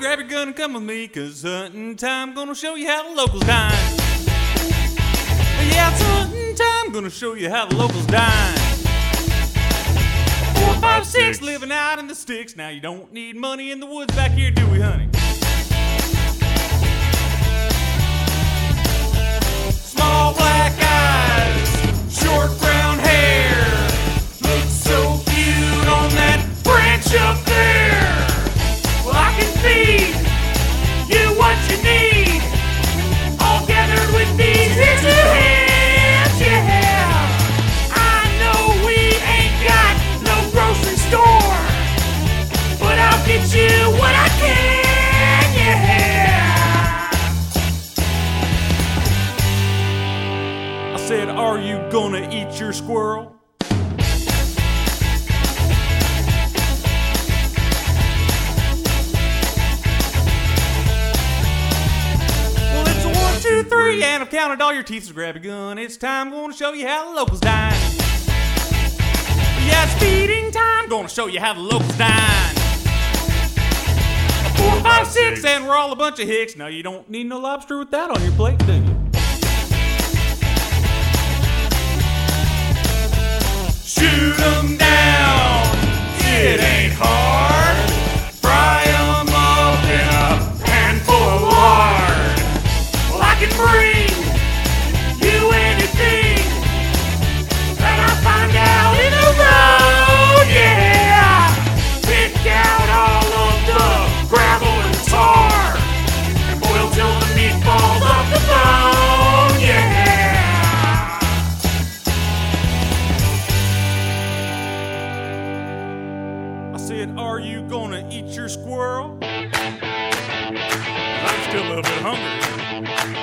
Grab your gun and come with me, cause hunting time gonna show you how the locals dine. Yeah, it's hunting time, gonna show you how the locals dine. Four, five, six, living out in the sticks. Now you don't need money in the woods back here, do we, honey? Said, Are you gonna eat your squirrel? Well, it's one, two, three, and I've counted all your teeth, so grab your gun. It's time, gonna show you how the locals dine. Yeah, it's feeding time, gonna show you how the locals dine. Four, five, six, and we're all a bunch of hicks. Now, you don't need no lobster with that on your plate, do you? Shoot 'em down, Are you gonna eat your squirrel? I'm still a little bit hungry.